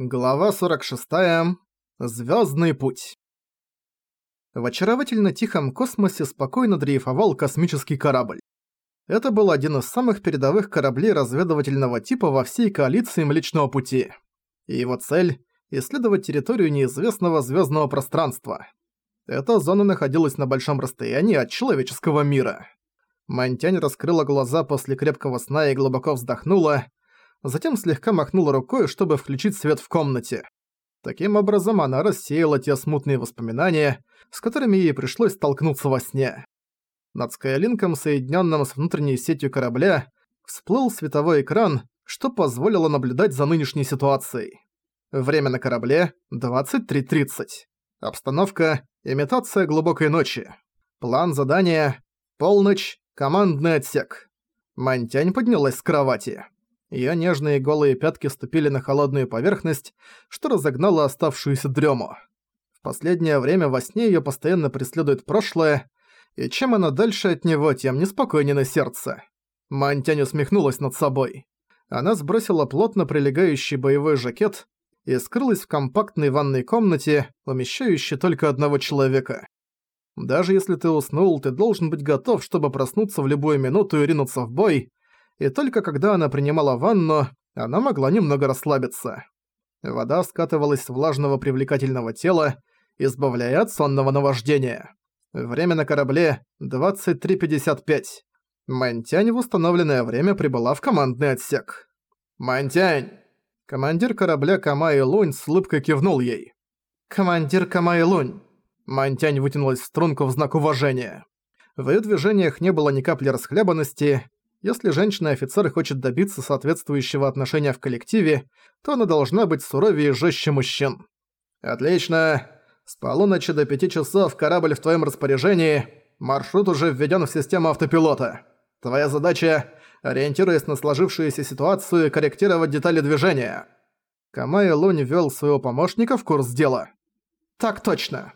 Глава 46. Звездный путь. В очаровательно тихом космосе спокойно дрейфовал космический корабль. Это был один из самых передовых кораблей разведывательного типа во всей коалиции Млечного Пути. И его цель – исследовать территорию неизвестного звездного пространства. Эта зона находилась на большом расстоянии от человеческого мира. Мантянь раскрыла глаза после крепкого сна и глубоко вздохнула – затем слегка махнула рукой, чтобы включить свет в комнате. Таким образом, она рассеяла те смутные воспоминания, с которыми ей пришлось столкнуться во сне. Над Скайлинком, соединенным с внутренней сетью корабля, всплыл световой экран, что позволило наблюдать за нынешней ситуацией. Время на корабле — 23.30. Обстановка — имитация глубокой ночи. План задания — полночь, командный отсек. Мантянь поднялась с кровати. Её нежные голые пятки ступили на холодную поверхность, что разогнало оставшуюся дрему. В последнее время во сне её постоянно преследует прошлое, и чем она дальше от него, тем неспокойнее на сердце. Мантянь усмехнулась над собой. Она сбросила плотно прилегающий боевой жакет и скрылась в компактной ванной комнате, умещающей только одного человека. Даже если ты уснул, ты должен быть готов, чтобы проснуться в любую минуту и ринуться в бой, и только когда она принимала ванну, она могла немного расслабиться. Вода скатывалась с влажного привлекательного тела, избавляя от сонного наваждения. Время на корабле 23.55. Мантянь в установленное время прибыла в командный отсек. «Мантянь!» Командир корабля Камай Лунь с улыбкой кивнул ей. «Командир Камай Лунь!» Мантянь вытянулась в струнку в знак уважения. В её движениях не было ни капли расхлябанности, если женщина-офицер хочет добиться соответствующего отношения в коллективе, то она должна быть суровее и жестче мужчин. «Отлично. С полуночи до пяти часов корабль в твоем распоряжении. Маршрут уже введен в систему автопилота. Твоя задача – ориентируясь на сложившуюся ситуацию, корректировать детали движения». Камай Лунь ввёл своего помощника в курс дела. «Так точно».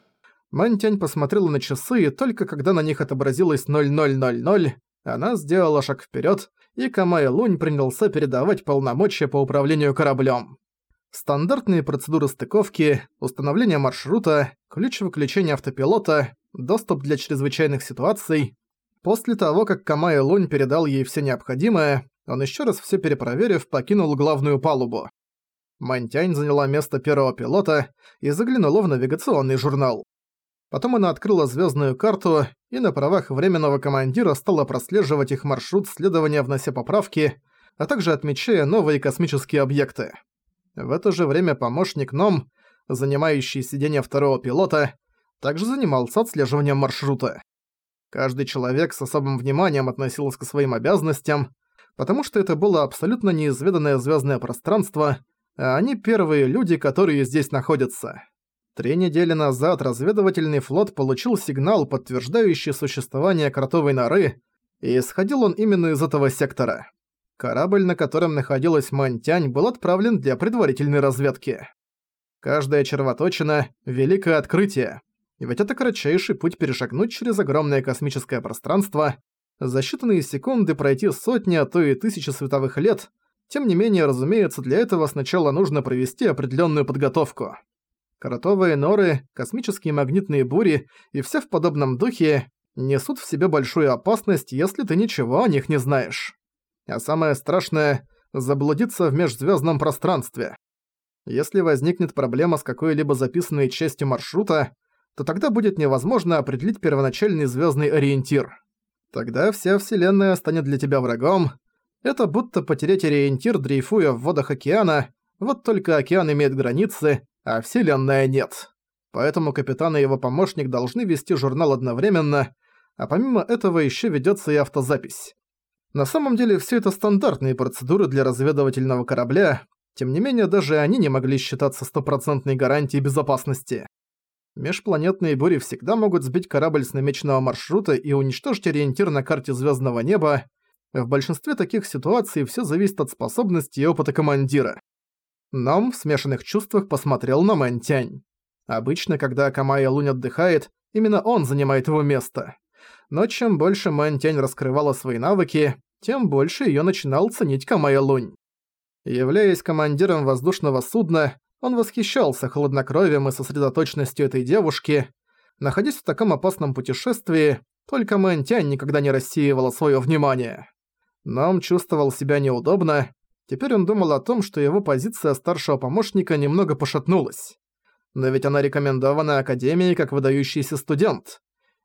Мантянь посмотрела на часы, и только когда на них отобразилось 0000, она сделала шаг вперед, и Камай Лунь принялся передавать полномочия по управлению кораблем. Стандартные процедуры стыковки, установление маршрута, ключ выключения автопилота, доступ для чрезвычайных ситуаций. После того, как Камай Лунь передал ей все необходимое, он еще раз все перепроверив, покинул главную палубу. Мантянь заняла место первого пилота и заглянула в навигационный журнал. Потом она открыла звездную карту и на правах временного командира стала прослеживать их маршрут следования, внося поправки, а также отмечая новые космические объекты. В это же время помощник Ном, занимающий сиденье второго пилота, также занимался отслеживанием маршрута. Каждый человек с особым вниманием относился к своим обязанностям, потому что это было абсолютно неизведанное звездное пространство, а они первые люди, которые здесь находятся. Три недели назад разведывательный флот получил сигнал, подтверждающий существование кротовой норы, и исходил он именно из этого сектора. Корабль, на котором находилась Мантянь, был отправлен для предварительной разведки. Каждая червоточина — великое открытие. Ведь это кратчайший путь перешагнуть через огромное космическое пространство, за считанные секунды пройти сотни, а то и тысячи световых лет. Тем не менее, разумеется, для этого сначала нужно провести определенную подготовку. Коротовые норы, космические магнитные бури и все в подобном духе несут в себе большую опасность, если ты ничего о них не знаешь. А самое страшное – заблудиться в межзвездном пространстве. Если возникнет проблема с какой-либо записанной частью маршрута, то тогда будет невозможно определить первоначальный звездный ориентир. Тогда вся Вселенная станет для тебя врагом. Это будто потерять ориентир, дрейфуя в водах океана, вот только океан имеет границы, а Вселенная нет. Поэтому капитан и его помощник должны вести журнал одновременно, а помимо этого еще ведется и автозапись. На самом деле все это стандартные процедуры для разведывательного корабля, тем не менее даже они не могли считаться стопроцентной гарантией безопасности. Межпланетные бури всегда могут сбить корабль с намеченного маршрута и уничтожить ориентир на карте звездного неба. В большинстве таких ситуаций все зависит от способности и опыта командира. Ном в смешанных чувствах посмотрел на Мэн Тянь. Обычно, когда Камая Лунь отдыхает, именно он занимает его место. Но чем больше Мэн Тянь раскрывала свои навыки, тем больше её начинал ценить Камая Лунь. Являясь командиром воздушного судна, Он восхищался хладнокровием и сосредоточенностью этой девушки. Находясь в таком опасном путешествии, только Мэнтянь никогда не рассеивала своё внимание. Он чувствовал себя неудобно. Теперь он думал о том, что его позиция старшего помощника немного пошатнулась. Но ведь она рекомендована Академией как выдающийся студент.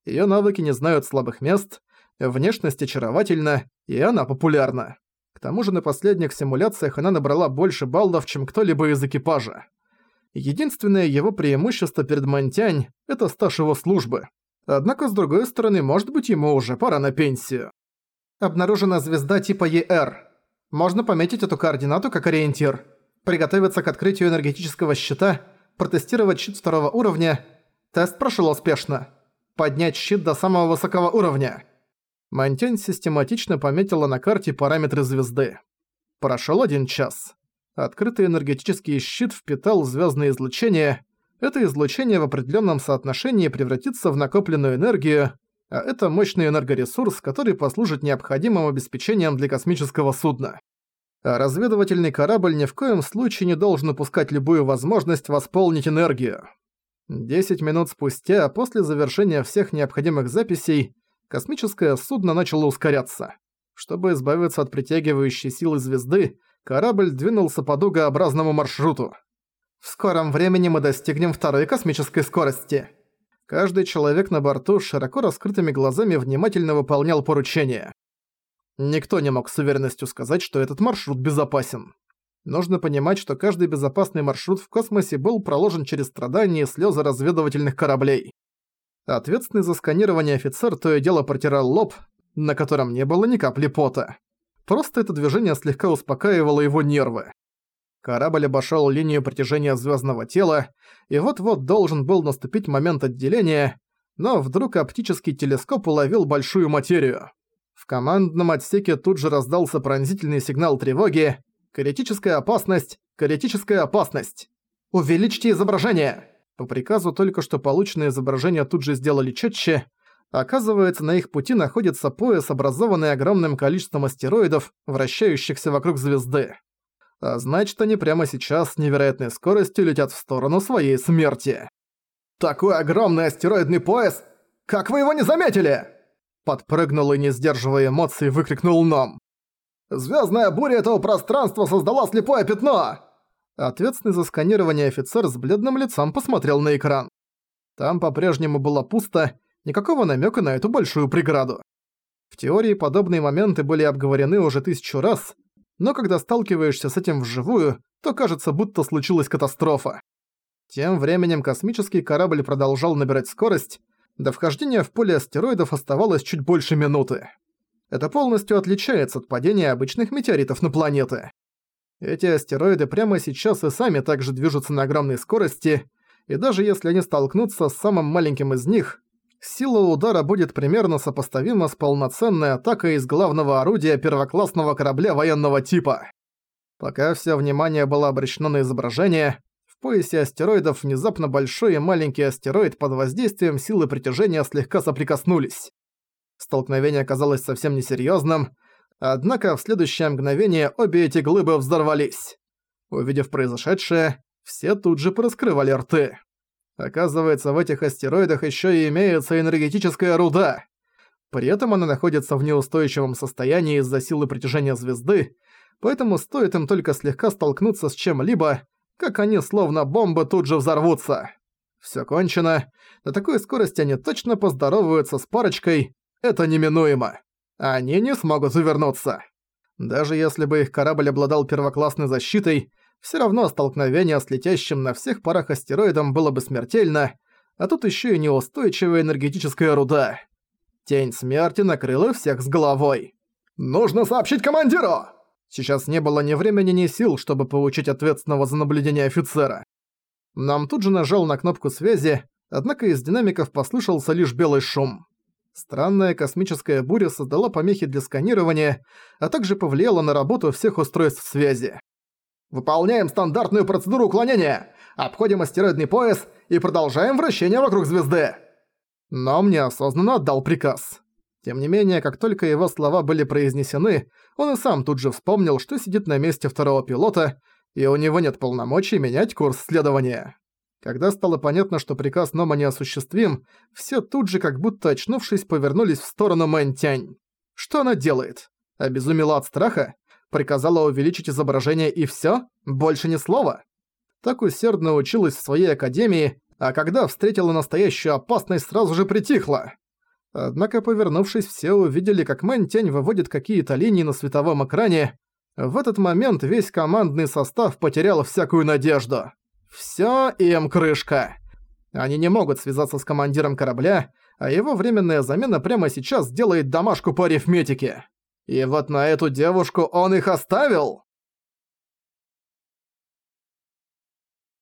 Её навыки не знают слабых мест, внешность очаровательна, и она популярна. К тому же на последних симуляциях она набрала больше баллов, чем кто-либо из экипажа. Единственное его преимущество перед Монтянь – это стаж его службы. Однако, с другой стороны, может быть, ему уже пора на пенсию. Обнаружена звезда типа ЕР. Можно пометить эту координату как ориентир. Приготовиться к открытию энергетического щита, протестировать щит второго уровня. Тест прошел успешно. Поднять щит до самого высокого уровня. Монтянь систематично пометила на карте параметры звезды. Прошел один час. Открытый энергетический щит впитал звездное излучение. Это излучение в определенном соотношении превратится в накопленную энергию, а это мощный энергоресурс, который послужит необходимым обеспечением для космического судна. А разведывательный корабль ни в коем случае не должен упускать любую возможность восполнить энергию. Десять минут спустя, после завершения всех необходимых записей, космическое судно начало ускоряться. Чтобы избавиться от притягивающей силы звезды, корабль двинулся по дугообразному маршруту. В скором времени мы достигнем второй космической скорости. Каждый человек на борту с широко раскрытыми глазами внимательно выполнял поручения. Никто не мог с уверенностью сказать, что этот маршрут безопасен. Нужно понимать, что каждый безопасный маршрут в космосе был проложен через страдания и слезы разведывательных кораблей. Ответственный за сканирование офицер то и дело протирал лоб, на котором не было ни капли пота. Просто это движение слегка успокаивало его нервы. Корабль обошёл линию притяжения звёздного тела, и вот-вот должен был наступить момент отделения, но вдруг оптический телескоп уловил большую материю. В командном отсеке тут же раздался пронзительный сигнал тревоги. «Критическая опасность! Критическая опасность! Увеличьте изображение!» По приказу только что полученное изображение тут же сделали четче. Оказывается, на их пути находится пояс, образованный огромным количеством астероидов, вращающихся вокруг звезды. А значит, они прямо сейчас с невероятной скоростью летят в сторону своей смерти. «Такой огромный астероидный пояс! Как вы его не заметили?» Подпрыгнул и, не сдерживая эмоций, выкрикнул Ном. «Звездная буря этого пространства создала слепое пятно!» Ответственный за сканирование офицер с бледным лицом посмотрел на экран. Там по-прежнему было пусто, никакого намека на эту большую преграду. В теории подобные моменты были обговорены уже тысячу раз, но когда сталкиваешься с этим вживую, то кажется, будто случилась катастрофа. Тем временем космический корабль продолжал набирать скорость, до вхождения в поле астероидов оставалось чуть больше минуты. Это полностью отличается от падения обычных метеоритов на планеты. Эти астероиды прямо сейчас и сами также движутся на огромной скорости, и даже если они столкнутся с самым маленьким из них, сила удара будет примерно сопоставима с полноценной атакой из главного орудия первоклассного корабля военного типа. Пока все внимание было обращено на изображение, в поясе астероидов внезапно большой и маленький астероид под воздействием силы притяжения слегка соприкоснулись. Столкновение оказалось совсем несерьезным, Однако в следующее мгновение обе эти глыбы взорвались. Увидев произошедшее, все тут же пораскрывали рты. Оказывается, в этих астероидах еще и имеется энергетическая руда. При этом она находится в неустойчивом состоянии из-за силы притяжения звезды, поэтому стоит им только слегка столкнуться с чем-либо, как они словно бомбы тут же взорвутся. Всё кончено. На такой скорости они точно поздороваются с парочкой. Это неминуемо они не смогут увернуться. Даже если бы их корабль обладал первоклассной защитой, все равно столкновение с летящим на всех парах астероидом было бы смертельно, а тут еще и неустойчивая энергетическая руда. Тень смерти накрыла всех с головой. «Нужно сообщить командиру!» Сейчас не было ни времени, ни сил, чтобы получить ответственного за наблюдение офицера. Нам тут же нажал на кнопку связи, однако из динамиков послышался лишь белый шум. Странная космическая буря создала помехи для сканирования, а также повлияла на работу всех устройств связи. «Выполняем стандартную процедуру уклонения! Обходим астероидный пояс и продолжаем вращение вокруг звезды!» Но мне осознанно отдал приказ. Тем не менее, как только его слова были произнесены, он и сам тут же вспомнил, что сидит на месте второго пилота, и у него нет полномочий менять курс следования. Когда стало понятно, что приказ Нома неосуществим, все тут же, как будто очнувшись, повернулись в сторону Мэнтянь. Что она делает? Обезумела от страха? Приказала увеличить изображение и всё? Больше ни слова? Так усердно училась в своей академии, а когда встретила настоящую опасность, сразу же притихла. Однако, повернувшись, все увидели, как Мэн Тянь выводит какие-то линии на световом экране. В этот момент весь командный состав потерял всякую надежду. Всё им крышка. Они не могут связаться с командиром корабля, а его временная замена прямо сейчас делает домашку по арифметике. И вот на эту девушку он их оставил?